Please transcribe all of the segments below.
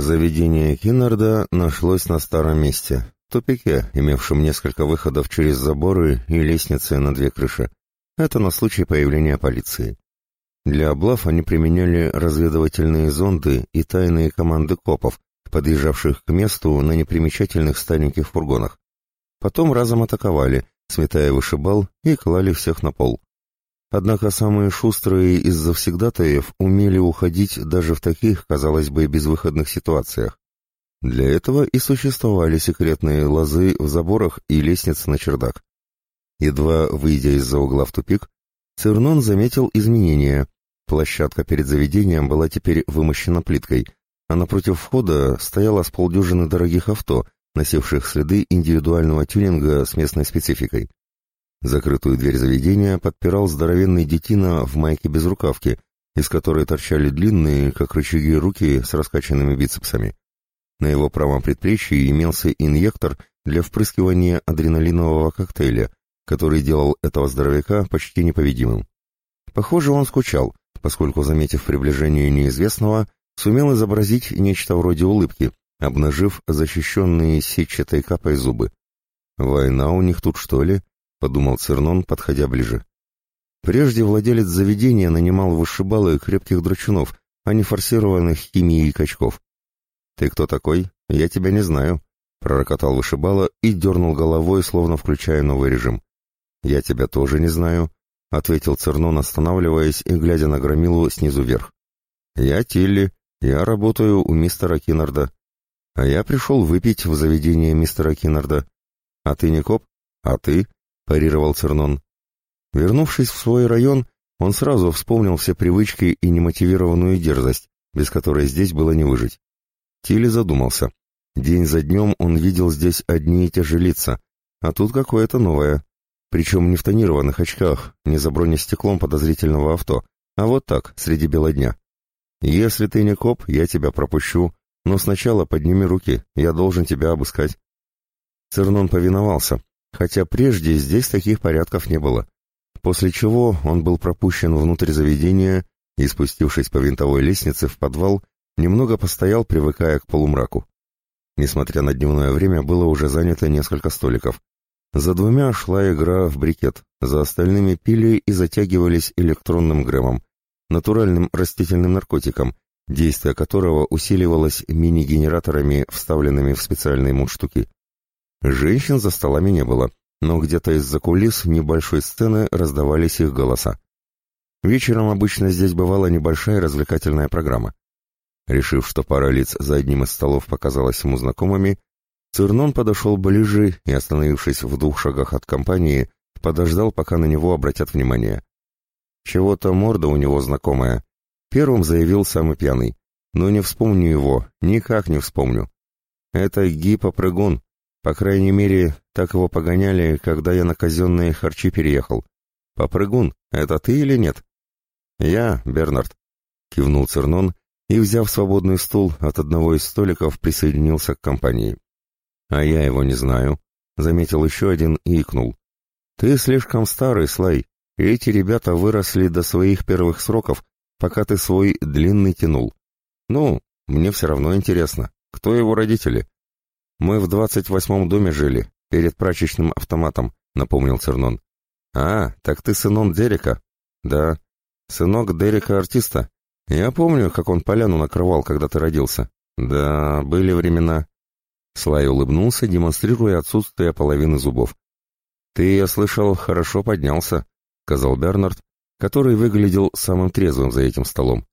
Заведение Киннарда нашлось на старом месте, тупике, имевшем несколько выходов через заборы и лестницы на две крыши. Это на случай появления полиции. Для облав они применяли разведывательные зонды и тайные команды копов, подъезжавших к месту на непримечательных стареньких фургонах. Потом разом атаковали, сметая вышибал и клали всех на пол. Однако самые шустрые из завсегдатаев умели уходить даже в таких, казалось бы, безвыходных ситуациях. Для этого и существовали секретные лозы в заборах и лестницы на чердак. Едва выйдя из-за угла в тупик, Цернон заметил изменения. Площадка перед заведением была теперь вымощена плиткой, а напротив входа стояло с полдюжины дорогих авто, носивших следы индивидуального тюнинга с местной спецификой. Закрытую дверь заведения подпирал здоровенный детина в майке без рукавки, из которой торчали длинные, как рычаги, руки с раскачанными бицепсами. На его правом предплечье имелся инъектор для впрыскивания адреналинового коктейля, который делал этого здоровяка почти непобедимым. Похоже, он скучал, поскольку, заметив приближение неизвестного, сумел изобразить нечто вроде улыбки, обнажив защищенные сетчатой капой зубы. «Война у них тут, что ли?» — подумал Цернон, подходя ближе. Прежде владелец заведения нанимал вышибалы крепких драчунов, а не форсированных химией качков. «Ты кто такой? Я тебя не знаю», — пророкотал вышибала и дернул головой, словно включая новый режим. «Я тебя тоже не знаю», — ответил Цернон, останавливаясь и глядя на громилу снизу вверх. «Я Тилли, я работаю у мистера Киннарда. А я пришел выпить в заведение мистера Киннарда. А ты не коп? А ты?» — парировал Цернон. Вернувшись в свой район, он сразу вспомнил все привычки и немотивированную дерзость, без которой здесь было не выжить. Тилли задумался. День за днем он видел здесь одни и те же лица, а тут какое-то новое. Причем не в тонированных очках, не за бронестеклом подозрительного авто, а вот так, среди бела дня. «Если ты не коп, я тебя пропущу, но сначала подними руки, я должен тебя обыскать». Цернон повиновался, хотя прежде здесь таких порядков не было. После чего он был пропущен внутрь заведения и, спустившись по винтовой лестнице в подвал, немного постоял, привыкая к полумраку. Несмотря на дневное время, было уже занято несколько столиков. За двумя шла игра в брикет, за остальными пили и затягивались электронным грэмом, натуральным растительным наркотиком, действие которого усиливалось мини-генераторами, вставленными в специальные мундштуки. Женщин за столами не было, но где-то из-за кулис небольшой сцены раздавались их голоса. Вечером обычно здесь бывала небольшая развлекательная программа. Решив, что пара лиц за одним из столов показалась ему знакомыми, Цирнон подошел ближе и, остановившись в двух шагах от компании, подождал, пока на него обратят внимание. Чего-то морда у него знакомая. Первым заявил самый пьяный. Но не вспомню его, никак не вспомню. Это Гипопрыгун. По крайней мере, так его погоняли, когда я на казенные харчи переехал. Попрыгун, это ты или нет? Я, Бернард. Кивнул Цернон и, взяв свободный стул от одного из столиков, присоединился к компании. «А я его не знаю», — заметил еще один и икнул. «Ты слишком старый, Слай, эти ребята выросли до своих первых сроков, пока ты свой длинный тянул. Ну, мне все равно интересно, кто его родители?» «Мы в двадцать восьмом доме жили, перед прачечным автоматом», — напомнил Цернон. «А, так ты сынон Дерека?» «Да, сынок Дерека-артиста. Я помню, как он поляну накрывал, когда ты родился. Да, были времена. Слай улыбнулся, демонстрируя отсутствие половины зубов. «Ты, я слышал, хорошо поднялся», — сказал Бернард, который выглядел самым трезвым за этим столом.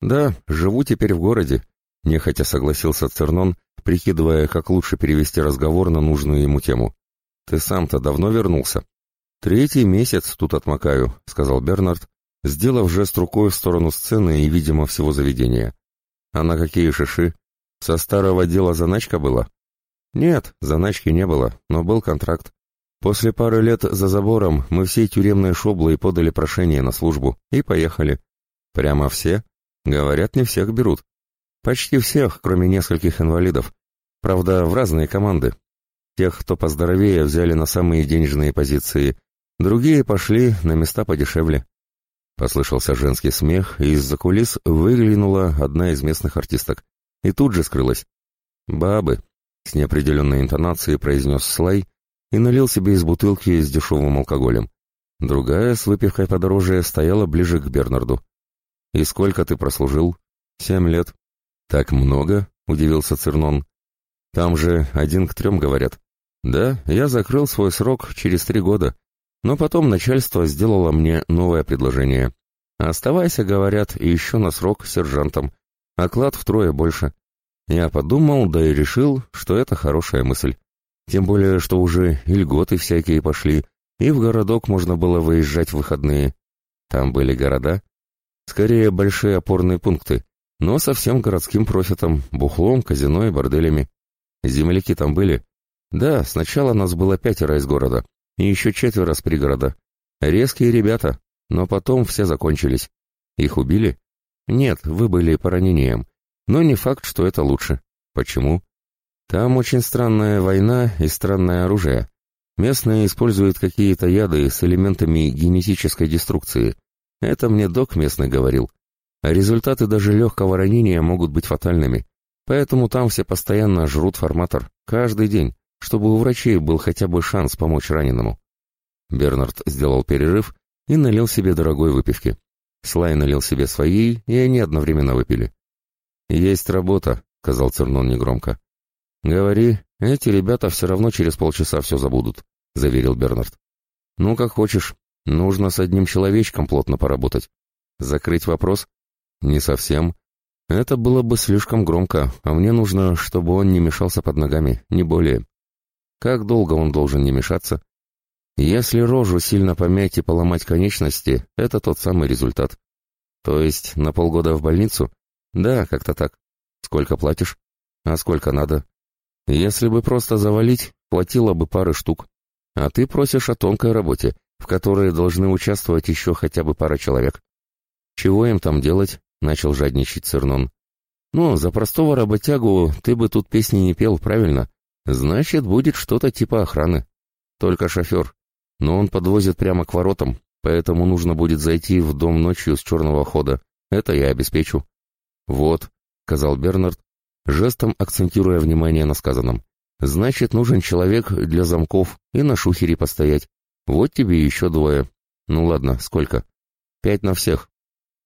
«Да, живу теперь в городе», — нехотя согласился Цернон, прикидывая, как лучше перевести разговор на нужную ему тему. «Ты сам-то давно вернулся?» «Третий месяц тут отмокаю», — сказал Бернард, сделав жест рукой в сторону сцены и, видимо, всего заведения. «А на какие шиши? Со старого дела заначка была?» Нет, заначки не было, но был контракт. После пары лет за забором мы всей тюремной шоблой подали прошение на службу и поехали. Прямо все? Говорят, не всех берут. Почти всех, кроме нескольких инвалидов. Правда, в разные команды. Тех, кто поздоровее, взяли на самые денежные позиции. Другие пошли на места подешевле. Послышался женский смех, и из-за кулис выглянула одна из местных артисток. и тут же скрылась. «Бабы», — с неопределенной интонацией произнес Слай и налил себе из бутылки с дешевым алкоголем. Другая, с выпивкой подороже, стояла ближе к Бернарду. «И сколько ты прослужил?» «Семь лет». «Так много?» — удивился Цернон. «Там же один к трем, говорят». «Да, я закрыл свой срок через три года, но потом начальство сделало мне новое предложение. Оставайся, говорят, и еще на срок сержантом. Оклад втрое больше. Я подумал, да и решил, что это хорошая мысль. Тем более, что уже и льготы всякие пошли, и в городок можно было выезжать в выходные. Там были города. Скорее, большие опорные пункты, но совсем городским профитом, бухлом, казино и борделями. Земляки там были. Да, сначала нас было пятеро из города, и еще четверо с пригорода. Резкие ребята, но потом все закончились. Их убили? Нет, вы были по ранениям. Но не факт, что это лучше. Почему? Там очень странная война и странное оружие. Местные используют какие-то яды с элементами генетической деструкции. Это мне док местный говорил. А результаты даже легкого ранения могут быть фатальными. Поэтому там все постоянно жрут форматор. Каждый день, чтобы у врачей был хотя бы шанс помочь раненому. Бернард сделал перерыв и налил себе дорогой выпивки. Слай налил себе своей, и они одновременно выпили. «Есть работа», — сказал Цернон негромко. «Говори, эти ребята все равно через полчаса все забудут», — заверил Бернард. «Ну, как хочешь. Нужно с одним человечком плотно поработать. Закрыть вопрос? Не совсем. Это было бы слишком громко, а мне нужно, чтобы он не мешался под ногами, не более. Как долго он должен не мешаться? Если рожу сильно помять и поломать конечности, это тот самый результат. То есть на полгода в больницу? Да, как-то так. Сколько платишь? А сколько надо? Если бы просто завалить, хватило бы пары штук. А ты просишь о тонкой работе, в которой должны участвовать еще хотя бы пара человек. Чего им там делать? Начал жадничать Цернон. Ну, за простого работягу ты бы тут песни не пел, правильно? Значит, будет что-то типа охраны. Только шофер но он подвозит прямо к воротам, поэтому нужно будет зайти в дом ночью с черного хода. Это я обеспечу». «Вот», — сказал Бернард, жестом акцентируя внимание на сказанном. «Значит, нужен человек для замков и на шухере постоять. Вот тебе еще двое. Ну ладно, сколько? Пять на всех.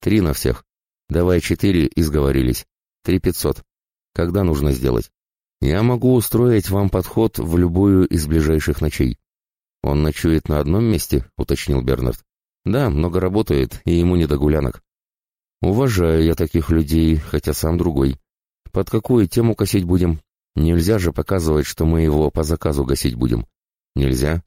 Три на всех. Давай четыре и сговорились. Три пятьсот. Когда нужно сделать? Я могу устроить вам подход в любую из ближайших ночей. «Он ночует на одном месте?» — уточнил Бернард. «Да, много работает, и ему не до гулянок». «Уважаю я таких людей, хотя сам другой. Под какую тему косить будем? Нельзя же показывать, что мы его по заказу гасить будем. Нельзя.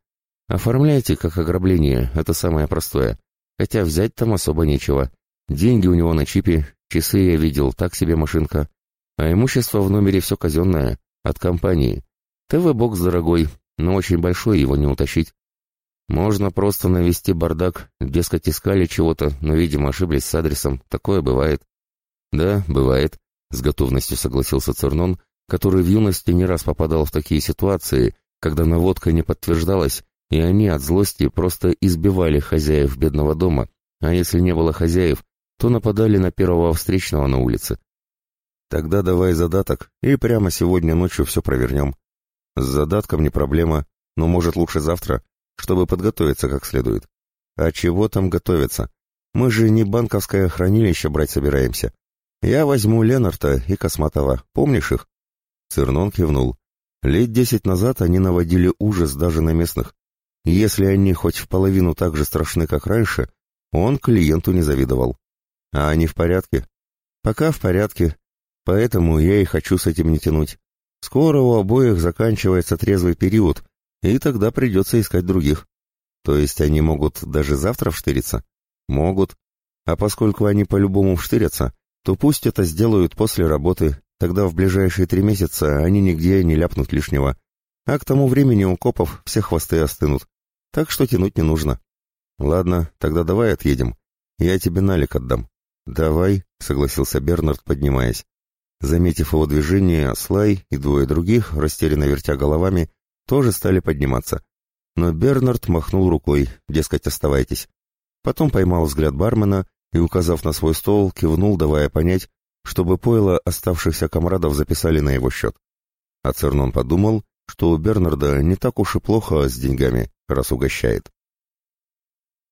Оформляйте как ограбление, это самое простое. Хотя взять там особо нечего. Деньги у него на чипе, часы я видел, так себе машинка. А имущество в номере все казенное, от компании. ТВ-бокс дорогой, но очень большой его не утащить. Можно просто навести бардак, дескать, искали чего-то, но, видимо, ошиблись с адресом. Такое бывает. Да, бывает, с готовностью согласился Цернон, который в юности не раз попадал в такие ситуации, когда наводка не подтверждалась, и они от злости просто избивали хозяев бедного дома, а если не было хозяев, то нападали на первого встречного на улице. Тогда давай задаток, и прямо сегодня ночью все провернем. С задатком не проблема, но может лучше завтра, чтобы подготовиться как следует. А чего там готовиться? Мы же не банковское хранилище брать собираемся. Я возьму Ленарта и Косматова, помнишь их? Цернон кивнул. Лет десять назад они наводили ужас даже на местных. Если они хоть в половину так же страшны, как раньше, он клиенту не завидовал. А они в порядке? Пока в порядке. Поэтому я и хочу с этим не тянуть. Скоро у обоих заканчивается трезвый период, и тогда придется искать других. То есть они могут даже завтра вштыриться? Могут. А поскольку они по-любому вштырятся, то пусть это сделают после работы, тогда в ближайшие три месяца они нигде не ляпнут лишнего. А к тому времени у копов все хвосты остынут. Так что тянуть не нужно. Ладно, тогда давай отъедем. Я тебе налик отдам. Давай, согласился Бернард, поднимаясь. Заметив его движение, Слай и двое других, растерянно вертя головами, тоже стали подниматься. Но Бернард махнул рукой, дескать, оставайтесь. Потом поймал взгляд бармена и, указав на свой стол, кивнул, давая понять, чтобы пойло оставшихся комрадов записали на его счет. А Цернон подумал, что у Бернарда не так уж и плохо с деньгами, раз угощает.